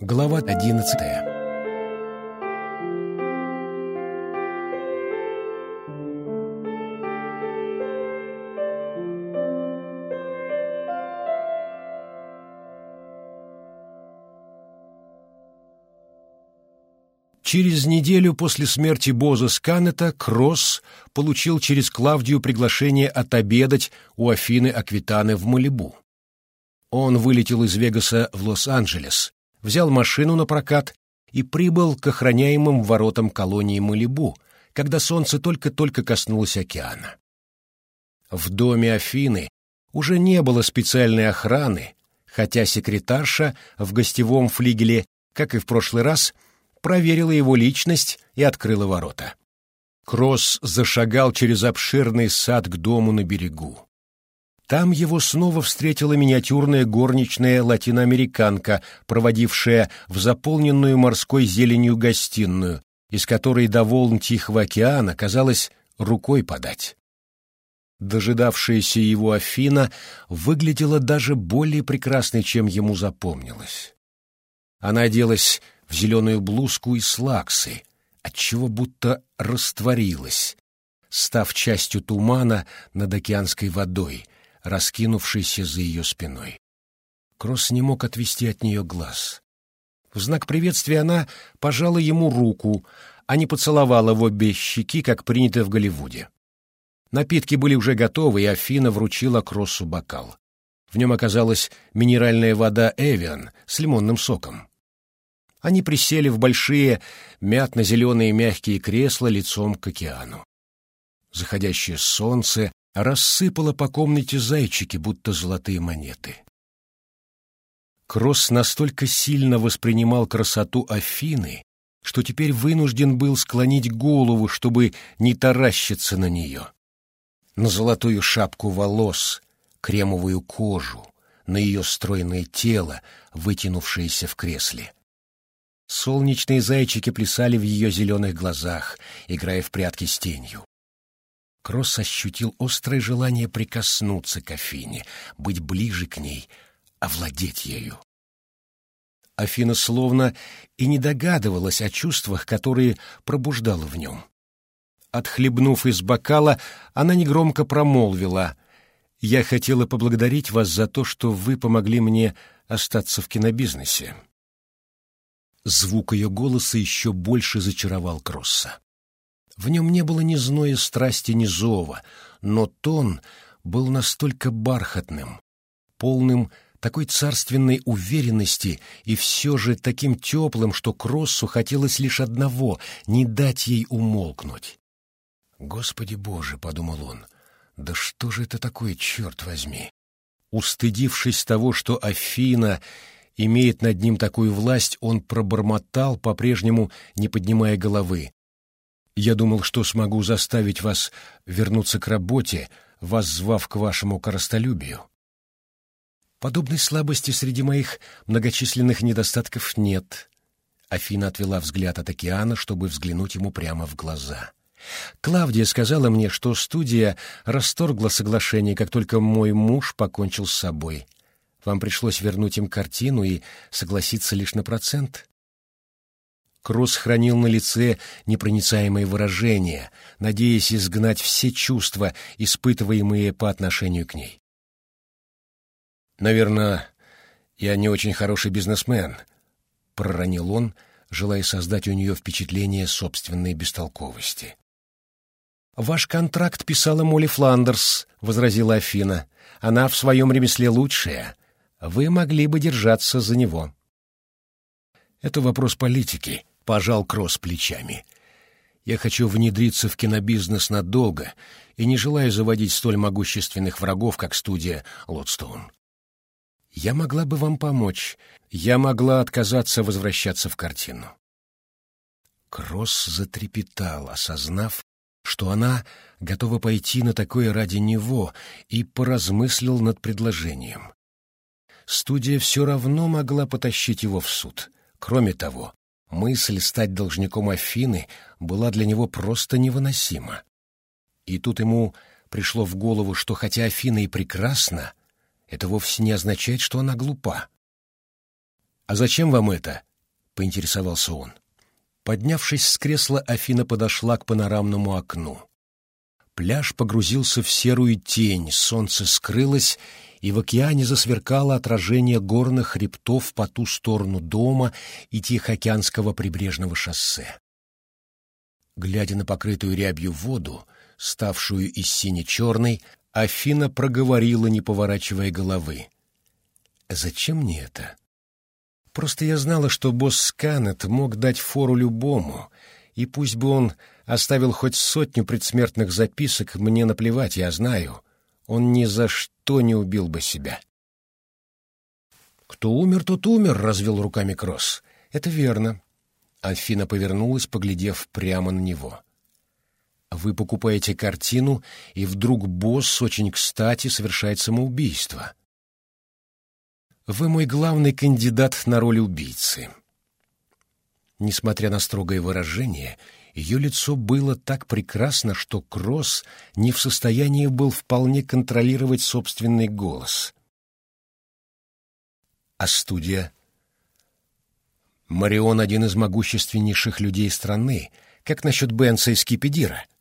Глава одиннадцатая Через неделю после смерти Боза Сканета Кросс получил через Клавдию приглашение отобедать у Афины Аквитаны в Малибу. Он вылетел из Вегаса в Лос-Анджелес, взял машину на прокат и прибыл к охраняемым воротам колонии Малибу, когда солнце только-только коснулось океана. В доме Афины уже не было специальной охраны, хотя секретарша в гостевом флигеле, как и в прошлый раз, проверила его личность и открыла ворота. Кросс зашагал через обширный сад к дому на берегу. Там его снова встретила миниатюрная горничная латиноамериканка, проводившая в заполненную морской зеленью гостиную, из которой до волн Тихого океана казалось рукой подать. Дожидавшаяся его Афина выглядела даже более прекрасной, чем ему запомнилось. Она оделась в зеленую блузку и слаксы, отчего будто растворилась, став частью тумана над океанской водой, раскинувшейся за ее спиной. Кросс не мог отвести от нее глаз. В знак приветствия она пожала ему руку, а не поцеловала в обе щеки, как принято в Голливуде. Напитки были уже готовы, и Афина вручила Кроссу бокал. В нем оказалась минеральная вода «Эвиан» с лимонным соком. Они присели в большие мятно-зеленые мягкие кресла лицом к океану. Заходящее солнце рассыпало по комнате зайчики, будто золотые монеты. Кросс настолько сильно воспринимал красоту Афины, что теперь вынужден был склонить голову, чтобы не таращиться на нее. На золотую шапку волос, кремовую кожу, на ее стройное тело, вытянувшееся в кресле. Солнечные зайчики плясали в ее зеленых глазах, играя в прятки с тенью. Кросс ощутил острое желание прикоснуться к Афине, быть ближе к ней, овладеть ею. Афина словно и не догадывалась о чувствах, которые пробуждала в нем. Отхлебнув из бокала, она негромко промолвила «Я хотела поблагодарить вас за то, что вы помогли мне остаться в кинобизнесе». Звук ее голоса еще больше зачаровал Кросса. В нем не было ни зноя страсти, ни зова, но тон был настолько бархатным, полным такой царственной уверенности и все же таким теплым, что Кроссу хотелось лишь одного — не дать ей умолкнуть. «Господи Боже!» — подумал он. «Да что же это такое, черт возьми?» Устыдившись того, что Афина имеет над ним такую власть, он пробормотал, по-прежнему не поднимая головы. «Я думал, что смогу заставить вас вернуться к работе, воззвав к вашему коростолюбию. Подобной слабости среди моих многочисленных недостатков нет». Афина отвела взгляд от океана, чтобы взглянуть ему прямо в глаза. «Клавдия сказала мне, что студия расторгла соглашение, как только мой муж покончил с собой. Вам пришлось вернуть им картину и согласиться лишь на процент? Кросс хранил на лице непроницаемое выражение, надеясь изгнать все чувства, испытываемые по отношению к ней. «Наверное, я не очень хороший бизнесмен», — проронил он, желая создать у нее впечатление собственной бестолковости. «Ваш контракт писала Молли Фландерс», — возразила Афина. «Она в своем ремесле лучшая вы могли бы держаться за него. Это вопрос политики, пожал Кросс плечами. Я хочу внедриться в кинобизнес надолго и не желаю заводить столь могущественных врагов, как студия Лотстоун. Я могла бы вам помочь. Я могла отказаться возвращаться в картину. Кросс затрепетал, осознав, что она готова пойти на такое ради него, и поразмыслил над предложением студия все равно могла потащить его в суд. Кроме того, мысль стать должником Афины была для него просто невыносима. И тут ему пришло в голову, что хотя Афина и прекрасна, это вовсе не означает, что она глупа. «А зачем вам это?» — поинтересовался он. Поднявшись с кресла, Афина подошла к панорамному окну. Пляж погрузился в серую тень, солнце скрылось, и в океане засверкало отражение горных хребтов по ту сторону дома и Тихоокеанского прибрежного шоссе. Глядя на покрытую рябью воду, ставшую из сине-черной, Афина проговорила, не поворачивая головы. «Зачем мне это?» «Просто я знала, что босс Сканет мог дать фору любому, и пусть бы он оставил хоть сотню предсмертных записок, мне наплевать, я знаю. Он ни за что не убил бы себя». «Кто умер, тот умер», — развел руками Кросс. «Это верно». Афина повернулась, поглядев прямо на него. Вы покупаете картину, и вдруг босс очень кстати совершает самоубийство. Вы мой главный кандидат на роль убийцы. Несмотря на строгое выражение, ее лицо было так прекрасно, что Кросс не в состоянии был вполне контролировать собственный голос. А студия? Марион — один из могущественнейших людей страны. Как насчет Бенса и Скипидира? —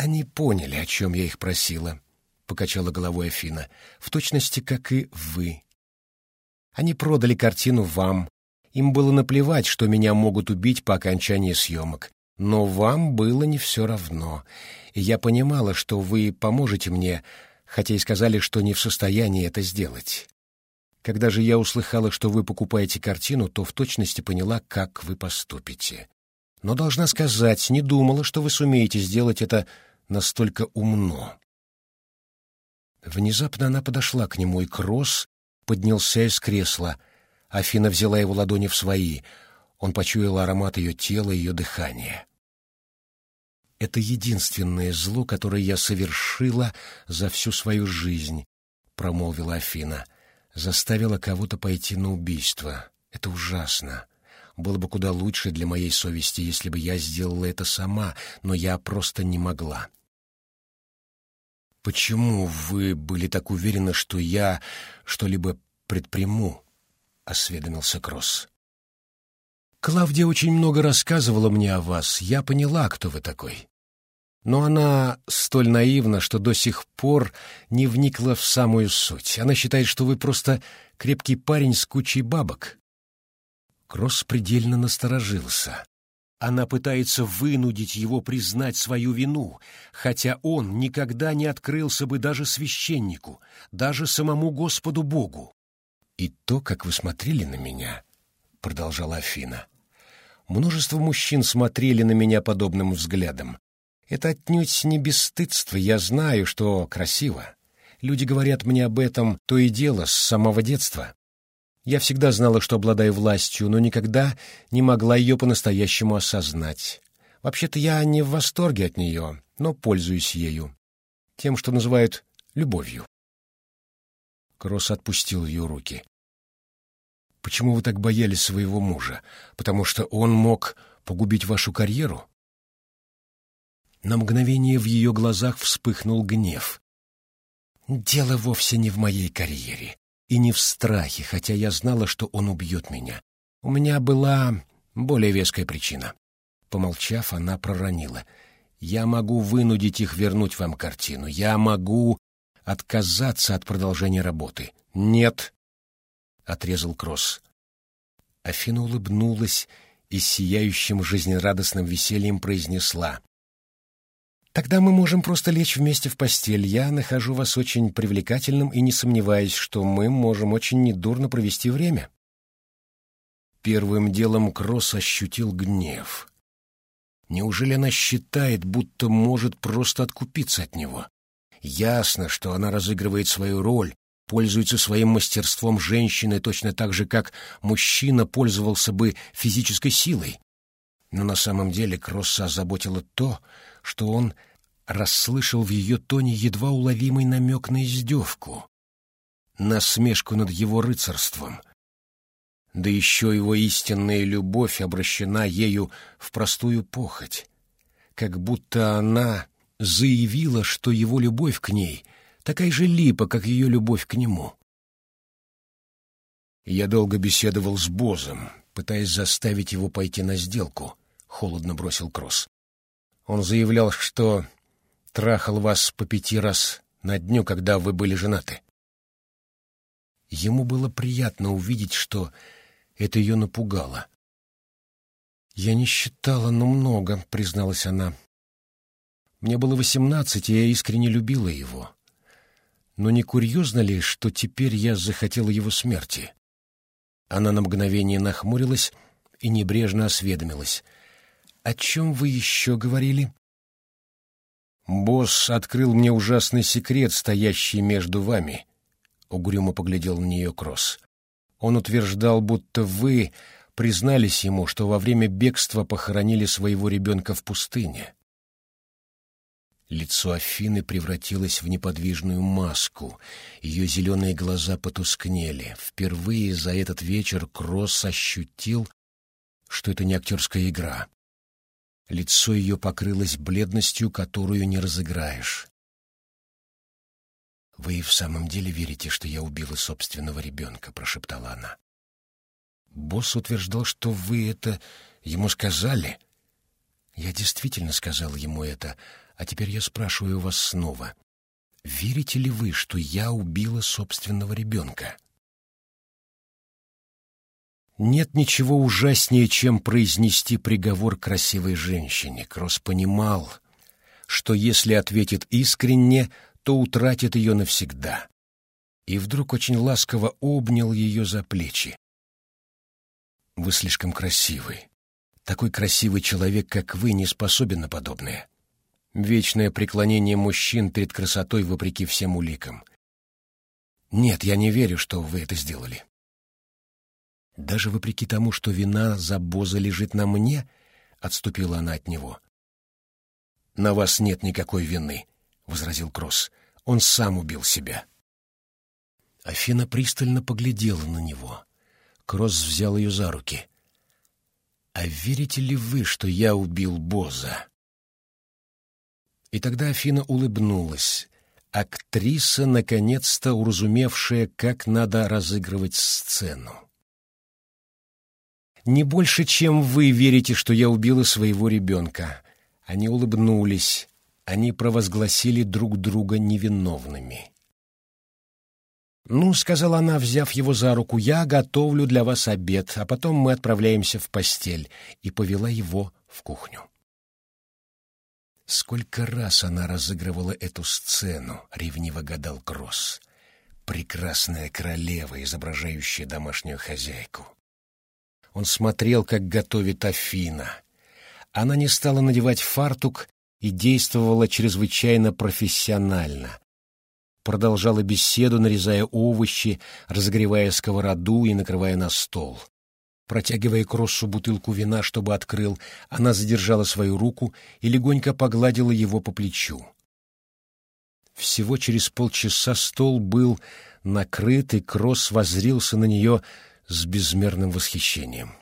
«Они поняли, о чем я их просила», — покачала головой Афина, — «в точности, как и вы. Они продали картину вам. Им было наплевать, что меня могут убить по окончании съемок. Но вам было не все равно. И я понимала, что вы поможете мне, хотя и сказали, что не в состоянии это сделать. Когда же я услыхала, что вы покупаете картину, то в точности поняла, как вы поступите. Но, должна сказать, не думала, что вы сумеете сделать это настолько умно. Внезапно она подошла к нему, и Кросс поднялся из кресла. Афина взяла его ладони в свои. Он почуял аромат ее тела, ее дыхания. «Это единственное зло, которое я совершила за всю свою жизнь», — промолвила Афина. «Заставила кого-то пойти на убийство. Это ужасно. Было бы куда лучше для моей совести, если бы я сделала это сама, но я просто не могла. «Почему вы были так уверены, что я что-либо предприму?» — осведомился Кросс. «Клавдия очень много рассказывала мне о вас. Я поняла, кто вы такой. Но она столь наивна, что до сих пор не вникла в самую суть. Она считает, что вы просто крепкий парень с кучей бабок». Кросс предельно насторожился. Она пытается вынудить его признать свою вину, хотя он никогда не открылся бы даже священнику, даже самому Господу Богу. «И то, как вы смотрели на меня», — продолжала Афина. «Множество мужчин смотрели на меня подобным взглядом. Это отнюдь не бесстыдство, я знаю, что красиво. Люди говорят мне об этом то и дело с самого детства. Я всегда знала, что обладаю властью, но никогда не могла ее по-настоящему осознать. Вообще-то я не в восторге от нее, но пользуюсь ею. Тем, что называют любовью. Кросс отпустил ее руки. «Почему вы так боялись своего мужа? Потому что он мог погубить вашу карьеру?» На мгновение в ее глазах вспыхнул гнев. «Дело вовсе не в моей карьере и не в страхе, хотя я знала, что он убьет меня. У меня была более веская причина. Помолчав, она проронила. «Я могу вынудить их вернуть вам картину. Я могу отказаться от продолжения работы». «Нет», — отрезал Кросс. Афина улыбнулась и с сияющим жизнерадостным весельем произнесла. Тогда мы можем просто лечь вместе в постель. Я нахожу вас очень привлекательным и не сомневаюсь, что мы можем очень недурно провести время. Первым делом Кросс ощутил гнев. Неужели она считает, будто может просто откупиться от него? Ясно, что она разыгрывает свою роль, пользуется своим мастерством женщины точно так же, как мужчина пользовался бы физической силой. Но на самом деле Кросса озаботило то, что он расслышал в ее тоне едва уловимый намек на издевку, насмешку над его рыцарством. Да еще его истинная любовь обращена ею в простую похоть, как будто она заявила, что его любовь к ней такая же липа, как ее любовь к нему. Я долго беседовал с Бозом, пытаясь заставить его пойти на сделку, — холодно бросил Кросс. Он заявлял, что трахал вас по пяти раз на дню, когда вы были женаты. Ему было приятно увидеть, что это ее напугало. «Я не считала, но много», — призналась она. «Мне было восемнадцать, и я искренне любила его. Но не курьезно ли, что теперь я захотела его смерти?» Она на мгновение нахмурилась и небрежно осведомилась. «О чем вы еще говорили?» «Босс открыл мне ужасный секрет, стоящий между вами», — угрюмо поглядел на нее Кросс. «Он утверждал, будто вы признались ему, что во время бегства похоронили своего ребенка в пустыне». Лицо Афины превратилось в неподвижную маску, ее зеленые глаза потускнели. Впервые за этот вечер Кросс ощутил, что это не актерская игра. Лицо ее покрылось бледностью, которую не разыграешь. «Вы и в самом деле верите, что я убила собственного ребенка?» — прошептала она. «Босс утверждал, что вы это ему сказали». «Я действительно сказал ему это, а теперь я спрашиваю вас снова. Верите ли вы, что я убила собственного ребенка?» Нет ничего ужаснее, чем произнести приговор красивой женщине. Кросс понимал, что если ответит искренне, то утратит ее навсегда. И вдруг очень ласково обнял ее за плечи. «Вы слишком красивый. Такой красивый человек, как вы, не способен на подобное. Вечное преклонение мужчин перед красотой вопреки всем уликам. Нет, я не верю, что вы это сделали. Даже вопреки тому, что вина за Боза лежит на мне, отступила она от него. «На вас нет никакой вины», — возразил Кросс. «Он сам убил себя». Афина пристально поглядела на него. Кросс взял ее за руки. «А верите ли вы, что я убил Боза?» И тогда Афина улыбнулась, актриса, наконец-то уразумевшая, как надо разыгрывать сцену. Не больше, чем вы верите, что я убила своего ребенка. Они улыбнулись. Они провозгласили друг друга невиновными. «Ну, — сказала она, взяв его за руку, — я готовлю для вас обед, а потом мы отправляемся в постель», и повела его в кухню. Сколько раз она разыгрывала эту сцену, ревниво гадал Кросс. Прекрасная королева, изображающая домашнюю хозяйку. Он смотрел, как готовит Афина. Она не стала надевать фартук и действовала чрезвычайно профессионально. Продолжала беседу, нарезая овощи, разогревая сковороду и накрывая на стол. Протягивая Кроссу бутылку вина, чтобы открыл, она задержала свою руку и легонько погладила его по плечу. Всего через полчаса стол был накрыт, и Кросс воззрился на нее с безмерным восхищением.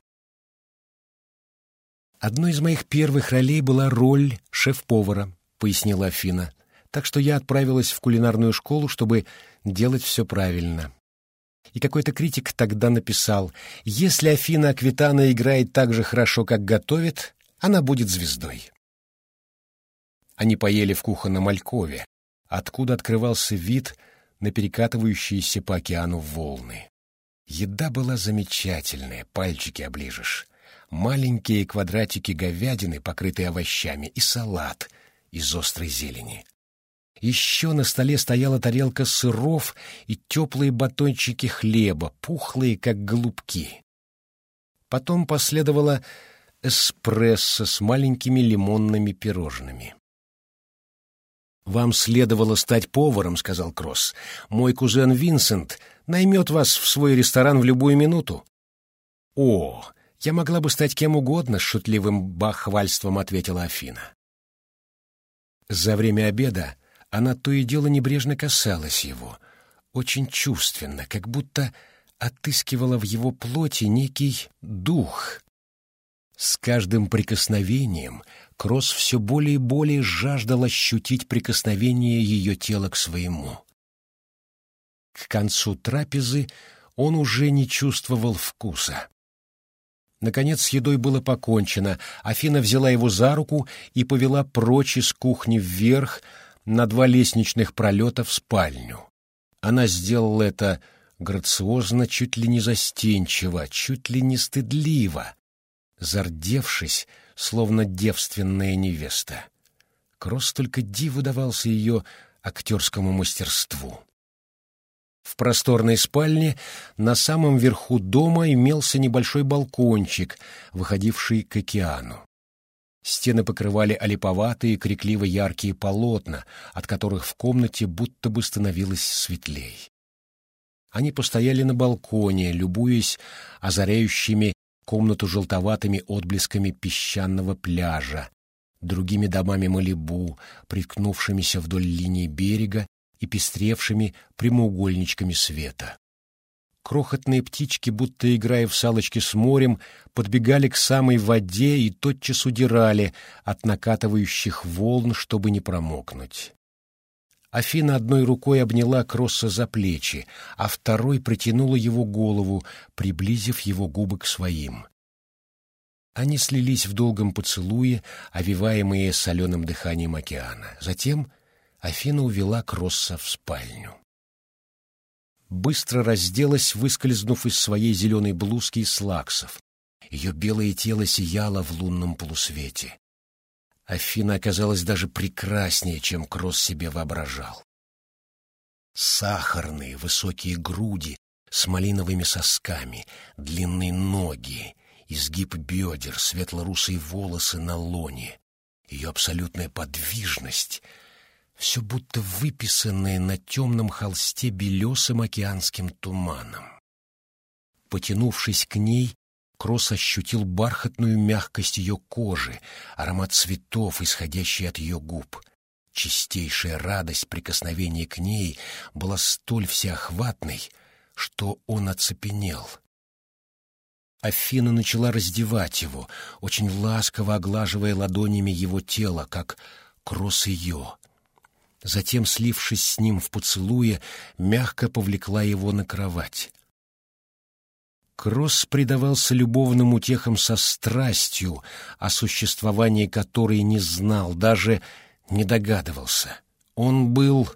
«Одной из моих первых ролей была роль шеф-повара», — пояснила Афина, «так что я отправилась в кулинарную школу, чтобы делать все правильно». И какой-то критик тогда написал, «Если Афина Аквитана играет так же хорошо, как готовит, она будет звездой». Они поели в кухонном Алькове, откуда открывался вид на перекатывающиеся по океану волны. Еда была замечательная, пальчики оближешь. Маленькие квадратики говядины, покрытые овощами, и салат из острой зелени. Еще на столе стояла тарелка сыров и теплые батончики хлеба, пухлые, как голубки. Потом последовало эспрессо с маленькими лимонными пирожными. «Вам следовало стать поваром», — сказал Кросс. «Мой кузен Винсент наймет вас в свой ресторан в любую минуту». «О, я могла бы стать кем угодно», — с шутливым бахвальством ответила Афина. За время обеда она то и дело небрежно касалась его, очень чувственно, как будто отыскивала в его плоти некий дух. С каждым прикосновением Кросс все более и более жаждал ощутить прикосновение ее тела к своему. К концу трапезы он уже не чувствовал вкуса. Наконец с едой было покончено. Афина взяла его за руку и повела прочь из кухни вверх на два лестничных пролета в спальню. Она сделала это грациозно, чуть ли не застенчиво, чуть ли не стыдливо, зардевшись, словно девственная невеста. Кросс только диву давался ее актерскому мастерству. В просторной спальне на самом верху дома имелся небольшой балкончик, выходивший к океану. Стены покрывали олиповатые, крикливо яркие полотна, от которых в комнате будто бы становилось светлей. Они постояли на балконе, любуясь озаряющими комнату желтоватыми отблесками песчаного пляжа, другими домами Малибу, приткнувшимися вдоль линии берега и пестревшими прямоугольничками света. Крохотные птички, будто играя в салочки с морем, подбегали к самой воде и тотчас удирали от накатывающих волн, чтобы не промокнуть. Афина одной рукой обняла Кросса за плечи, а второй протянула его голову, приблизив его губы к своим. Они слились в долгом поцелуе, овиваемые соленым дыханием океана. Затем Афина увела Кросса в спальню. Быстро разделась, выскользнув из своей зеленой блузки и слаксов. Ее белое тело сияло в лунном полусвете. Афина оказалась даже прекраснее, чем Кросс себе воображал. Сахарные высокие груди с малиновыми сосками, длинные ноги, изгиб бедер, светло-русые волосы на лоне, ее абсолютная подвижность — все будто выписанное на темном холсте белесым океанским туманом. Потянувшись к ней, Кросс ощутил бархатную мягкость ее кожи, аромат цветов, исходящий от ее губ. Чистейшая радость прикосновения к ней была столь всеохватной, что он оцепенел. Афина начала раздевать его, очень ласково оглаживая ладонями его тело, как Кросс ее — затем, слившись с ним в поцелуе, мягко повлекла его на кровать. Кросс предавался любовным утехам со страстью, о существовании которой не знал, даже не догадывался. Он был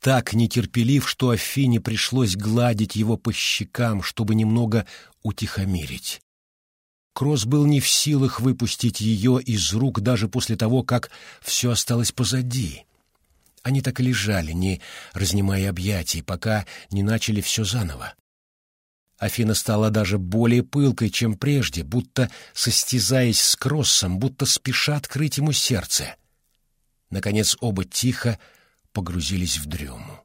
так нетерпелив, что Афине пришлось гладить его по щекам, чтобы немного утихомирить. Кросс был не в силах выпустить ее из рук даже после того, как все осталось позади. Они так и лежали, не разнимая объятий, пока не начали все заново. Афина стала даже более пылкой, чем прежде, будто состязаясь с Кроссом, будто спеша открыть ему сердце. Наконец оба тихо погрузились в дрему.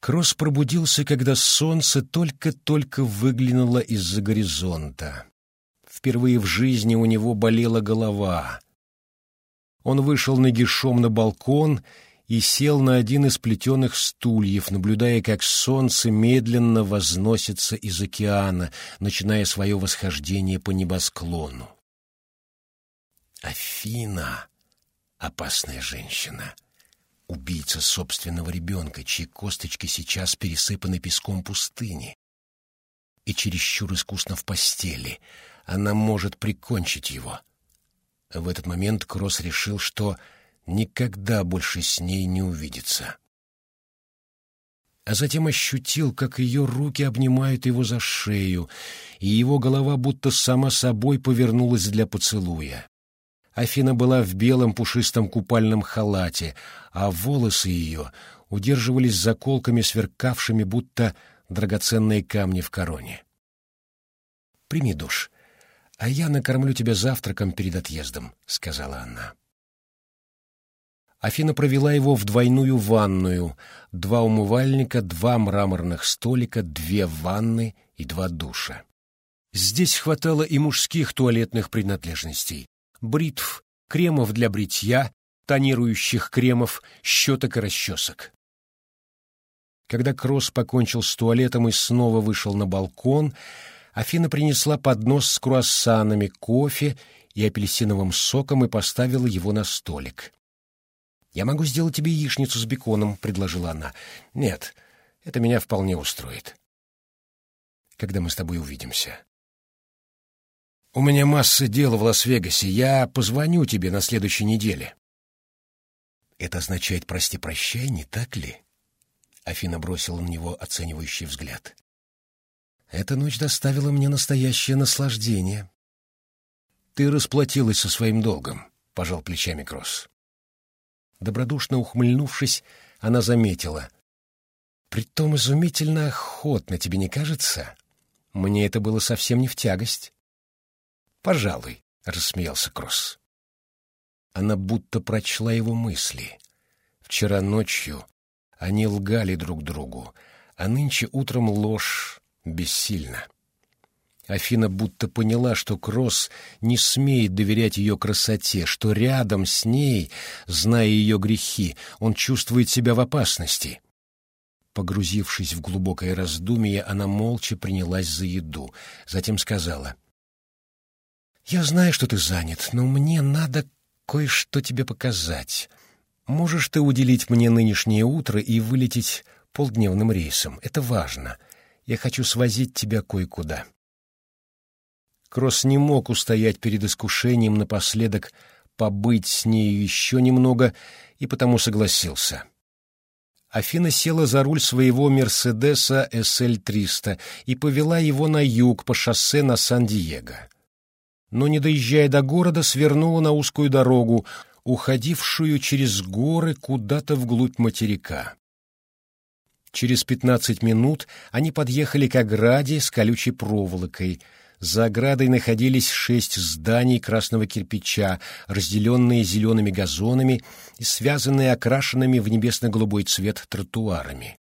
Кросс пробудился, когда солнце только-только выглянуло из-за горизонта. Впервые в жизни у него болела голова — он вышел нагишом на балкон и сел на один из плетеных стульев, наблюдая, как солнце медленно возносится из океана, начиная свое восхождение по небосклону. Афина — опасная женщина, убийца собственного ребенка, чьи косточки сейчас пересыпаны песком пустыни. И чересчур искусно в постели, она может прикончить его — в этот момент Кросс решил, что никогда больше с ней не увидится. А затем ощутил, как ее руки обнимают его за шею, и его голова будто сама собой повернулась для поцелуя. Афина была в белом пушистом купальном халате, а волосы ее удерживались заколками, сверкавшими, будто драгоценные камни в короне. «Прими душ», «А я накормлю тебя завтраком перед отъездом», — сказала она. Афина провела его в двойную ванную, два умывальника, два мраморных столика, две ванны и два душа. Здесь хватало и мужских туалетных принадлежностей, бритв, кремов для бритья, тонирующих кремов, щеток и расчесок. Когда Кросс покончил с туалетом и снова вышел на балкон, Афина принесла поднос с круассанами, кофе и апельсиновым соком и поставила его на столик. «Я могу сделать тебе яичницу с беконом», — предложила она. «Нет, это меня вполне устроит». когда мы с тобой увидимся. У меня масса дел в Лас-Вегасе. Я позвоню тебе на следующей неделе. Это означает «прости-прощай», не так ли? Афина бросила на него оценивающий взгляд. Эта ночь доставила мне настоящее наслаждение. Ты расплатилась со своим долгом, — пожал плечами Кросс. Добродушно ухмыльнувшись, она заметила. Притом изумительно охотно, тебе не кажется? Мне это было совсем не в тягость. Пожалуй, — рассмеялся Кросс. Она будто прочла его мысли. Вчера ночью они лгали друг другу, а нынче утром ложь бессильна. Афина будто поняла, что Кросс не смеет доверять ее красоте, что рядом с ней, зная ее грехи, он чувствует себя в опасности. Погрузившись в глубокое раздумье, она молча принялась за еду, затем сказала, «Я знаю, что ты занят, но мне надо кое-что тебе показать. Можешь ты уделить мне нынешнее утро и вылететь полдневным рейсом. Это важно. Я хочу свозить тебя кое-куда». Кросс не мог устоять перед искушением напоследок побыть с нею еще немного и потому согласился. Афина села за руль своего «Мерседеса SL-300» и повела его на юг по шоссе на Сан-Диего. Но, не доезжая до города, свернула на узкую дорогу, уходившую через горы куда-то вглубь материка. Через пятнадцать минут они подъехали к ограде с колючей проволокой — за оградой находились шесть зданий красного кирпича, разделенные зелеными газонами и связанные окрашенными в небесно-голубой цвет тротуарами.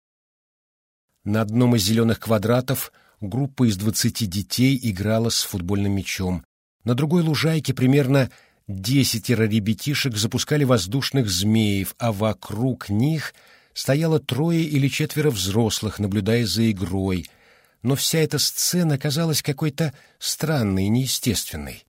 На одном из зеленых квадратов группа из двадцати детей играла с футбольным мячом. На другой лужайке примерно десятеро ребятишек запускали воздушных змеев, а вокруг них стояло трое или четверо взрослых, наблюдая за игрой — но вся эта сцена казалась какой-то странной неестественной.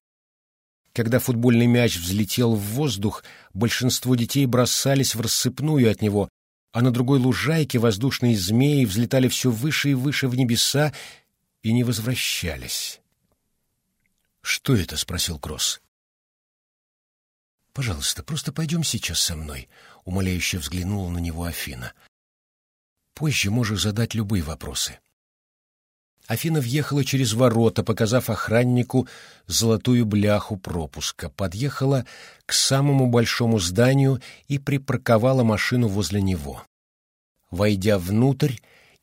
Когда футбольный мяч взлетел в воздух, большинство детей бросались в рассыпную от него, а на другой лужайке воздушные змеи взлетали все выше и выше в небеса и не возвращались. «Что это?» — спросил Кросс. «Пожалуйста, просто пойдем сейчас со мной», — умоляюще взглянула на него Афина. «Позже можешь задать любые вопросы». Афина въехала через ворота, показав охраннику золотую бляху пропуска, подъехала к самому большому зданию и припарковала машину возле него. Войдя внутрь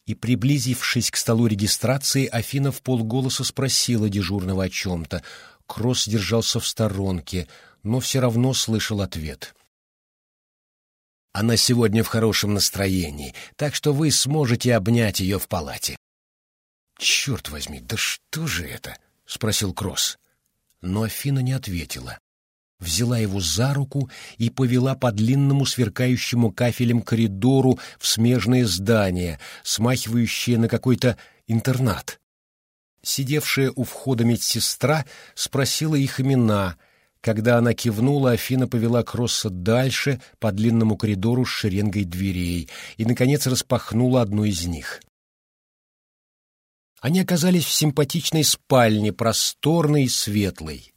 и приблизившись к столу регистрации, Афина в полголоса спросила дежурного о чем-то. Кросс держался в сторонке, но все равно слышал ответ. «Она сегодня в хорошем настроении, так что вы сможете обнять ее в палате». «Черт возьми, да что же это?» — спросил Кросс. Но Афина не ответила. Взяла его за руку и повела по длинному сверкающему кафелем коридору в смежное здание, смахивающее на какой-то интернат. Сидевшая у входа медсестра спросила их имена. Когда она кивнула, Афина повела Кросса дальше по длинному коридору с шеренгой дверей и, наконец, распахнула одну из них. Они оказались в симпатичной спальне, просторной и светлой.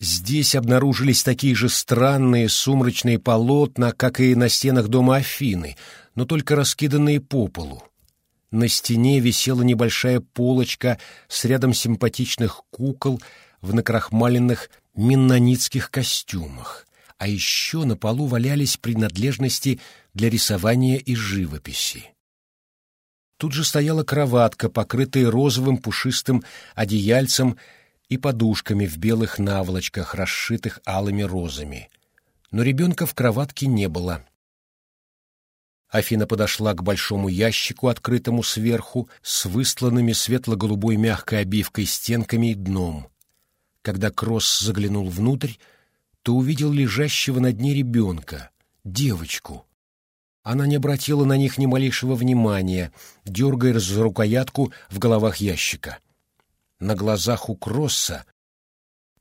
Здесь обнаружились такие же странные сумрачные полотна, как и на стенах дома Афины, но только раскиданные по полу. На стене висела небольшая полочка с рядом симпатичных кукол в накрахмаленных меннонитских костюмах, а еще на полу валялись принадлежности для рисования и живописи. Тут же стояла кроватка, покрытая розовым пушистым одеяльцем и подушками в белых наволочках, расшитых алыми розами. Но ребенка в кроватке не было. Афина подошла к большому ящику, открытому сверху, с выстланными светло-голубой мягкой обивкой стенками и дном. Когда Кросс заглянул внутрь, то увидел лежащего на дне ребенка, девочку, она не обратила на них ни малейшего внимания, дергая за рукоятку в головах ящика. На глазах у Кросса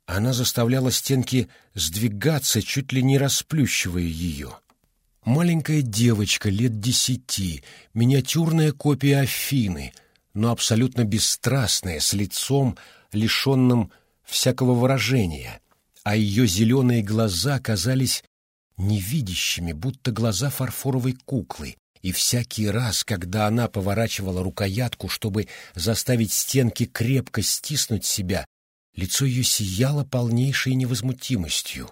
она заставляла стенки сдвигаться, чуть ли не расплющивая ее. Маленькая девочка лет десяти, миниатюрная копия Афины, но абсолютно бесстрастная, с лицом, лишенным всякого выражения, а ее зеленые глаза казались невидящими, будто глаза фарфоровой куклы, и всякий раз, когда она поворачивала рукоятку, чтобы заставить стенки крепко стиснуть себя, лицо ее сияло полнейшей невозмутимостью.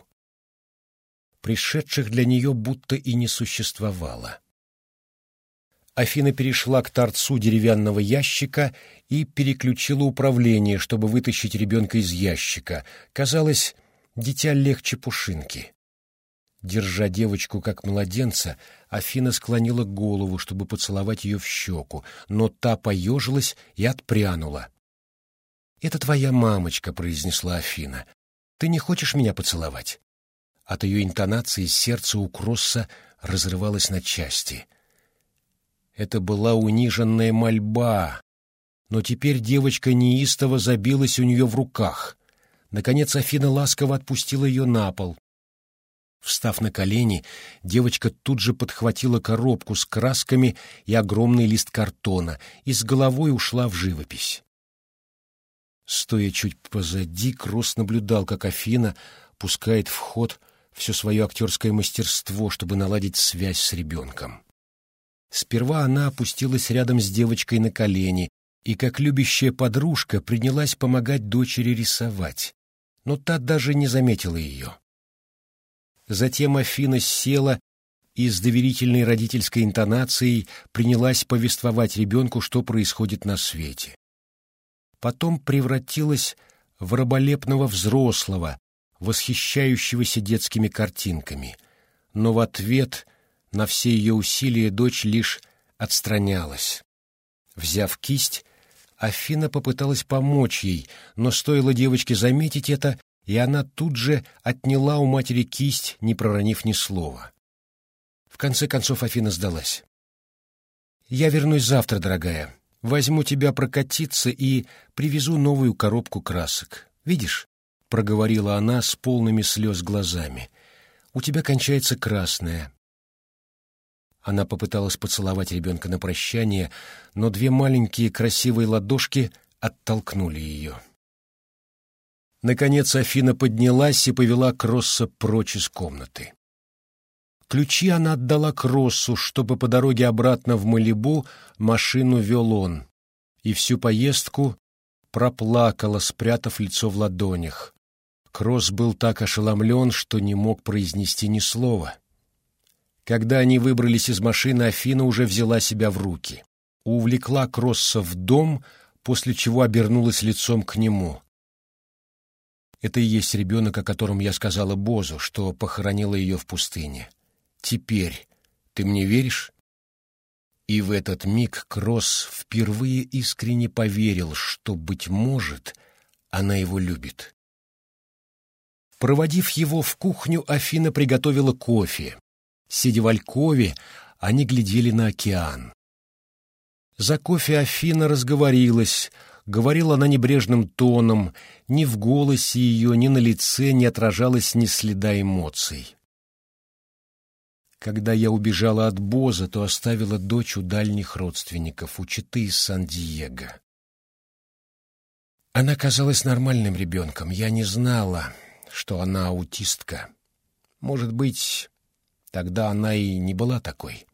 Пришедших для нее будто и не существовало. Афина перешла к торцу деревянного ящика и переключила управление, чтобы вытащить ребенка из ящика. Казалось, дитя легче пушинки. Держа девочку как младенца, Афина склонила голову, чтобы поцеловать ее в щеку, но та поежилась и отпрянула. «Это твоя мамочка», — произнесла Афина. «Ты не хочешь меня поцеловать?» От ее интонации сердце у Кросса разрывалось на части. Это была униженная мольба, но теперь девочка неистово забилась у нее в руках. Наконец Афина ласково отпустила ее на пол. Встав на колени, девочка тут же подхватила коробку с красками и огромный лист картона и с головой ушла в живопись. Стоя чуть позади, Кросс наблюдал, как Афина пускает в ход все свое актерское мастерство, чтобы наладить связь с ребенком. Сперва она опустилась рядом с девочкой на колени и, как любящая подружка, принялась помогать дочери рисовать, но та даже не заметила ее. Затем Афина села и с доверительной родительской интонацией принялась повествовать ребенку, что происходит на свете. Потом превратилась в раболепного взрослого, восхищающегося детскими картинками, но в ответ на все ее усилия дочь лишь отстранялась. Взяв кисть, Афина попыталась помочь ей, но стоило девочке заметить это, и она тут же отняла у матери кисть, не проронив ни слова. В конце концов Афина сдалась. «Я вернусь завтра, дорогая. Возьму тебя прокатиться и привезу новую коробку красок. Видишь?» — проговорила она с полными слез глазами. «У тебя кончается красная». Она попыталась поцеловать ребенка на прощание, но две маленькие красивые ладошки оттолкнули ее. Наконец Афина поднялась и повела Кросса прочь из комнаты. Ключи она отдала Кроссу, чтобы по дороге обратно в Малибу машину вел он, и всю поездку проплакала, спрятав лицо в ладонях. Кросс был так ошеломлен, что не мог произнести ни слова. Когда они выбрались из машины, Афина уже взяла себя в руки. Увлекла Кросса в дом, после чего обернулась лицом к нему. Это и есть ребенок, о котором я сказала Бозу, что похоронила ее в пустыне. Теперь ты мне веришь? И в этот миг Кросс впервые искренне поверил, что, быть может, она его любит. Проводив его в кухню, Афина приготовила кофе. Сидя в Алькове, они глядели на океан. За кофе Афина разговорилась — Говорила она небрежным тоном, ни в голосе ее, ни на лице не отражалось ни следа эмоций. Когда я убежала от Боза, то оставила дочь у дальних родственников, у Читы из Сан-Диего. Она казалась нормальным ребенком. Я не знала, что она аутистка. Может быть, тогда она и не была такой.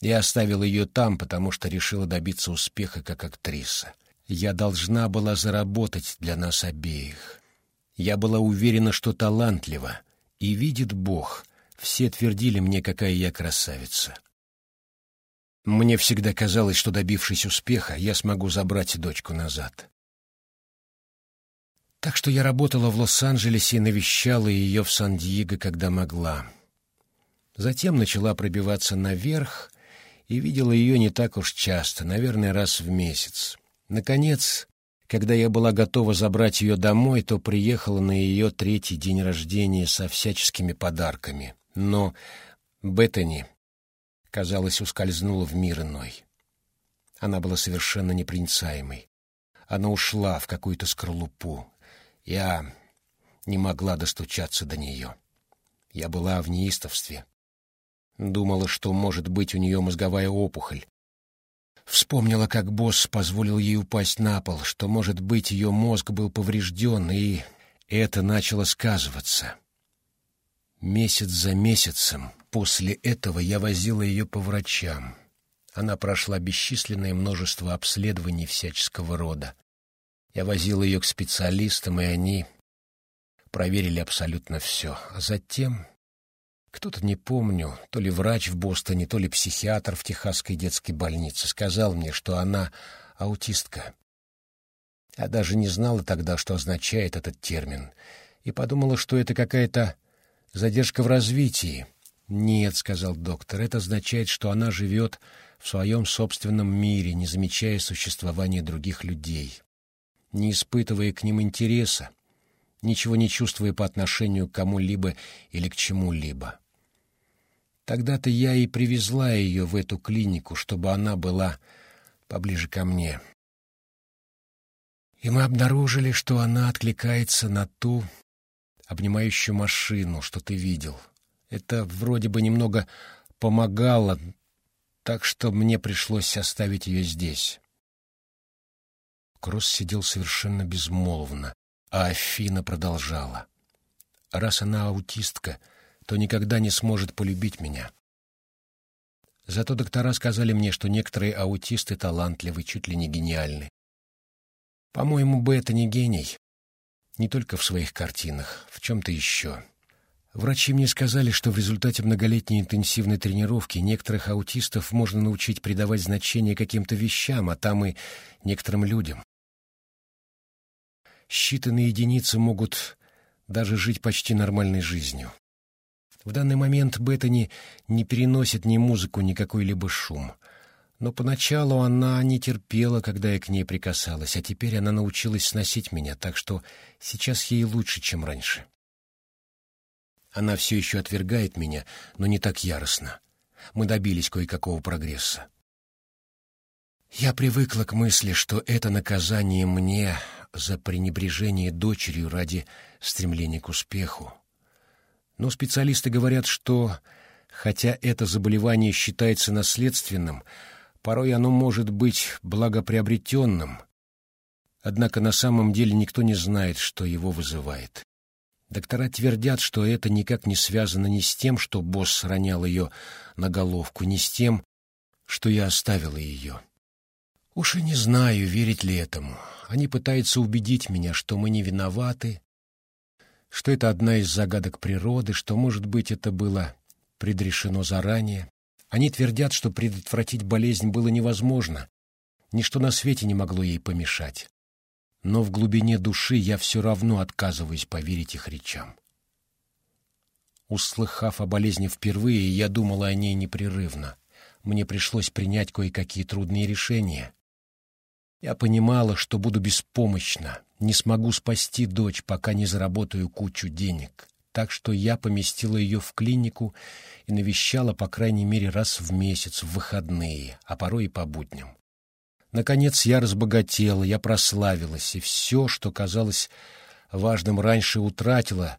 Я оставила ее там, потому что решила добиться успеха как актриса. Я должна была заработать для нас обеих. Я была уверена, что талантлива, и видит Бог, все твердили мне, какая я красавица. Мне всегда казалось, что, добившись успеха, я смогу забрать дочку назад. Так что я работала в Лос-Анджелесе и навещала ее в Сан-Диего, когда могла. Затем начала пробиваться наверх и видела ее не так уж часто, наверное, раз в месяц. Наконец, когда я была готова забрать ее домой, то приехала на ее третий день рождения со всяческими подарками. Но Беттани, казалось, ускользнула в мир иной. Она была совершенно непроницаемой. Она ушла в какую-то скорлупу. Я не могла достучаться до нее. Я была в неистовстве. Думала, что, может быть, у нее мозговая опухоль, Вспомнила, как босс позволил ей упасть на пол, что, может быть, ее мозг был поврежден, и это начало сказываться. Месяц за месяцем после этого я возила ее по врачам. Она прошла бесчисленное множество обследований всяческого рода. Я возил ее к специалистам, и они проверили абсолютно все. А затем кто-то, не помню, то ли врач в Бостоне, то ли психиатр в Техасской детской больнице, сказал мне, что она аутистка. Я даже не знала тогда, что означает этот термин, и подумала, что это какая-то задержка в развитии. «Нет», — сказал доктор, — «это означает, что она живет в своем собственном мире, не замечая существования других людей, не испытывая к ним интереса, ничего не чувствуя по отношению к кому-либо или к чему-либо. Тогда-то я и привезла ее в эту клинику, чтобы она была поближе ко мне. И мы обнаружили, что она откликается на ту обнимающую машину, что ты видел. Это вроде бы немного помогало, так что мне пришлось оставить ее здесь. Кросс сидел совершенно безмолвно, а Афина продолжала. Раз она аутистка — то никогда не сможет полюбить меня. Зато доктора сказали мне, что некоторые аутисты талантливы, чуть ли не гениальны. По-моему, Б — это не гений. Не только в своих картинах, в чем-то еще. Врачи мне сказали, что в результате многолетней интенсивной тренировки некоторых аутистов можно научить придавать значение каким-то вещам, а там и некоторым людям. Считанные единицы могут даже жить почти нормальной жизнью. В данный момент Беттани не переносит ни музыку, ни какой-либо шум. Но поначалу она не терпела, когда я к ней прикасалась, а теперь она научилась сносить меня, так что сейчас ей лучше, чем раньше. Она все еще отвергает меня, но не так яростно. Мы добились кое-какого прогресса. Я привыкла к мысли, что это наказание мне за пренебрежение дочерью ради стремления к успеху. Но специалисты говорят, что, хотя это заболевание считается наследственным, порой оно может быть благоприобретенным, однако на самом деле никто не знает, что его вызывает. Доктора твердят, что это никак не связано ни с тем, что босс ронял ее на головку, ни с тем, что я оставила ее. Уж и не знаю, верить ли этому. Они пытаются убедить меня, что мы не виноваты, что это одна из загадок природы, что, может быть, это было предрешено заранее. Они твердят, что предотвратить болезнь было невозможно, ничто на свете не могло ей помешать. Но в глубине души я все равно отказываюсь поверить их речам. Услыхав о болезни впервые, я думала о ней непрерывно. Мне пришлось принять кое-какие трудные решения. Я понимала, что буду беспомощна, не смогу спасти дочь, пока не заработаю кучу денег. Так что я поместила ее в клинику и навещала по крайней мере раз в месяц, в выходные, а порой и по будням. Наконец я разбогатела, я прославилась, и все, что казалось важным раньше, утратило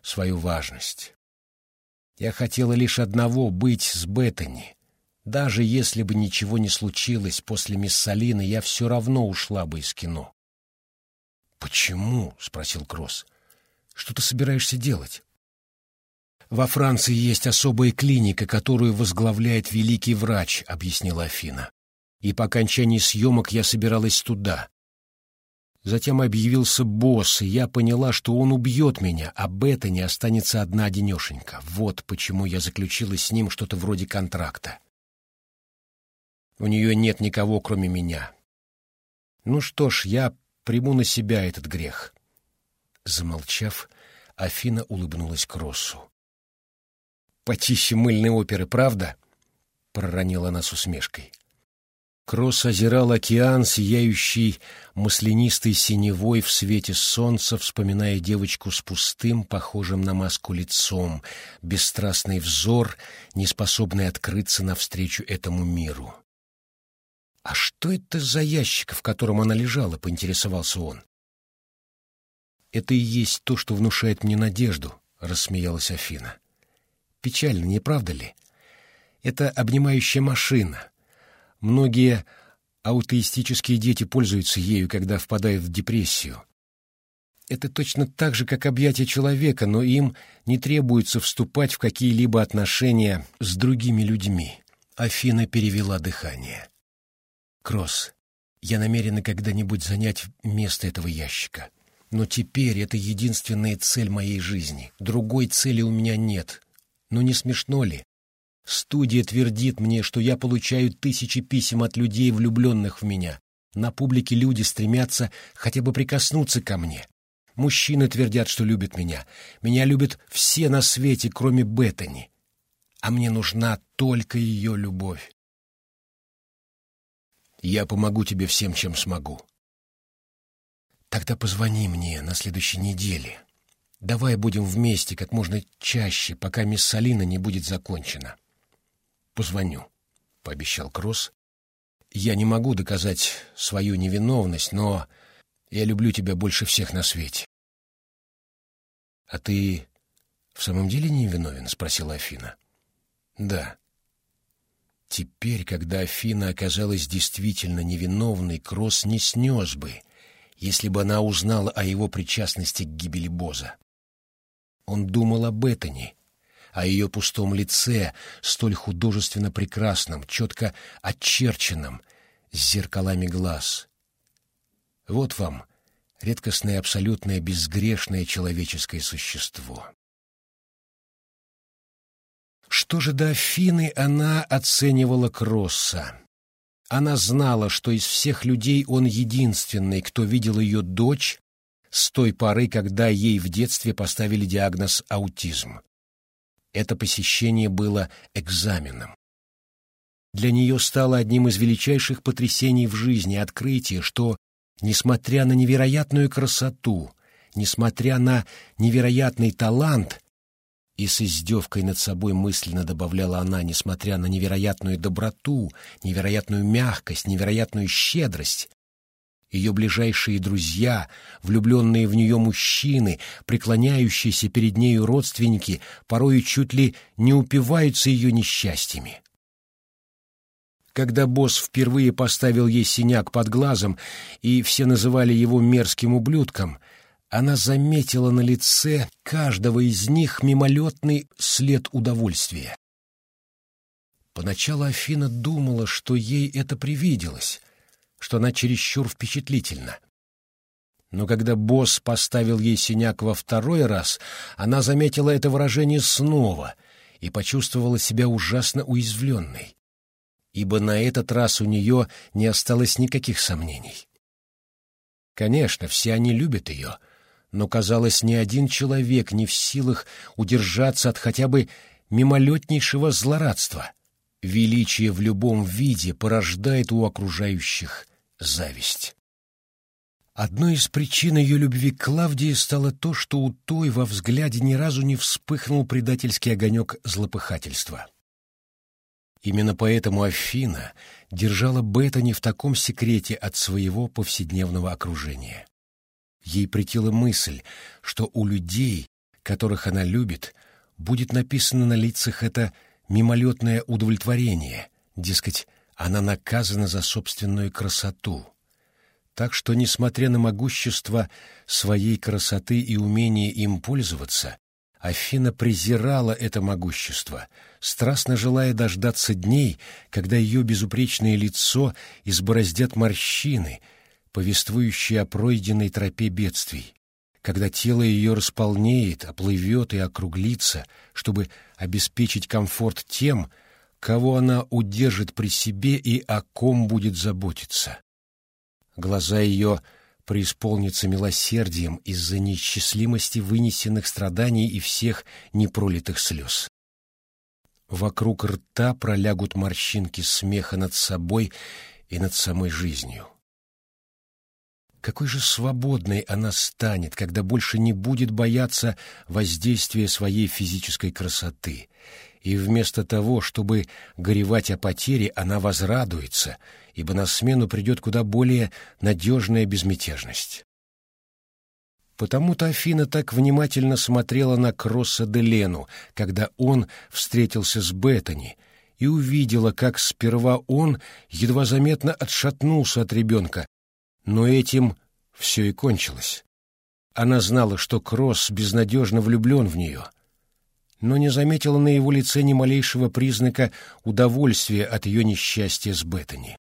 свою важность. Я хотела лишь одного — быть с Беттани. Даже если бы ничего не случилось после мисс Салины, я все равно ушла бы из кино. «Почему?» — спросил Кросс. «Что ты собираешься делать?» «Во Франции есть особая клиника, которую возглавляет великий врач», — объяснила Афина. «И по окончании съемок я собиралась туда. Затем объявился босс, и я поняла, что он убьет меня, а Бета не останется одна-одинешенька. Вот почему я заключила с ним что-то вроде контракта. У нее нет никого, кроме меня. Ну что ж, я приму на себя этот грех. Замолчав, Афина улыбнулась Кроссу. «Почище мыльной оперы, правда?» — проронила она с усмешкой. Кросс озирал океан, сияющий маслянистой синевой в свете солнца, вспоминая девочку с пустым, похожим на маску лицом, бесстрастный взор, неспособный открыться навстречу этому миру. «А что это за ящик, в котором она лежала?» — поинтересовался он. «Это и есть то, что внушает мне надежду», — рассмеялась Афина. «Печально, не правда ли? Это обнимающая машина. Многие Аутоистические дети пользуются ею, когда впадают в депрессию. Это точно так же, как объятие человека, но им не требуется вступать в какие-либо отношения с другими людьми. Афина перевела дыхание. «Кросс, я намерена когда-нибудь занять место этого ящика. Но теперь это единственная цель моей жизни. Другой цели у меня нет. Но не смешно ли? Студия твердит мне, что я получаю тысячи писем от людей, влюбленных в меня. На публике люди стремятся хотя бы прикоснуться ко мне. Мужчины твердят, что любят меня. Меня любят все на свете, кроме Беттани. А мне нужна только ее любовь. Я помогу тебе всем, чем смогу. Тогда позвони мне на следующей неделе. Давай будем вместе как можно чаще, пока мисс Салина не будет закончена. Позвоню, — пообещал Кросс. Я не могу доказать свою невиновность, но я люблю тебя больше всех на свете. — А ты в самом деле невиновен? — спросила Афина. — Да. Теперь, когда Афина оказалась действительно невиновной, Кросс не снес бы, если бы она узнала о его причастности к гибели Боза. Он думал об Беттани, о ее пустом лице, столь художественно прекрасном, четко очерченном, с зеркалами глаз. Вот вам редкостное абсолютное безгрешное человеческое существо. Что же до Афины она оценивала Кросса? Она знала, что из всех людей он единственный, кто видел ее дочь с той поры, когда ей в детстве поставили диагноз аутизм. Это посещение было экзаменом. Для нее стало одним из величайших потрясений в жизни открытие, что, несмотря на невероятную красоту, несмотря на невероятный талант, и с издевкой над собой мысленно добавляла она, несмотря на невероятную доброту, невероятную мягкость, невероятную щедрость, ее ближайшие друзья, влюбленные в нее мужчины, преклоняющиеся перед нею родственники, порою чуть ли не упиваются ее несчастьями. Когда босс впервые поставил ей синяк под глазом, и все называли его мерзким ублюдком, она заметила на лице каждого из них мимолетный след удовольствия. Поначалу Афина думала, что ей это привиделось, что она чересчур впечатлительна. Но когда босс поставил ей синяк во второй раз, она заметила это выражение снова и почувствовала себя ужасно уязвленной, ибо на этот раз у нее не осталось никаких сомнений. Конечно, все они любят ее, но, казалось, ни один человек не в силах удержаться от хотя бы мимолетнейшего злорадства. Величие в любом виде порождает у окружающих зависть. Одной из причин ее любви к Клавдии стало то, что у той во взгляде ни разу не вспыхнул предательский огонек злопыхательства. Именно поэтому Афина держала Беттани в таком секрете от своего повседневного окружения. Ей претила мысль, что у людей, которых она любит, будет написано на лицах это мимолетное удовлетворение, дескать, она наказана за собственную красоту. Так что, несмотря на могущество своей красоты и умение им пользоваться, Афина презирала это могущество, страстно желая дождаться дней, когда ее безупречное лицо избороздят морщины, повествующие о пройденной тропе бедствий, когда тело ее располнеет, оплывет и округлится, чтобы обеспечить комфорт тем, кого она удержит при себе и о ком будет заботиться. Глаза ее преисполнятся милосердием из-за неисчислимости вынесенных страданий и всех непролитых слез. Вокруг рта пролягут морщинки смеха над собой и над самой жизнью. Какой же свободной она станет, когда больше не будет бояться воздействия своей физической красоты, и вместо того, чтобы горевать о потере, она возрадуется, ибо на смену придет куда более надежная безмятежность. Потому-то Афина так внимательно смотрела на Кросса де Лену, когда он встретился с Беттани, и увидела, как сперва он едва заметно отшатнулся от ребенка, но этим все и кончилось. Она знала, что Кросс безнадежно влюблен в нее, но не заметила на его лице ни малейшего признака удовольствия от ее несчастья с Беттани.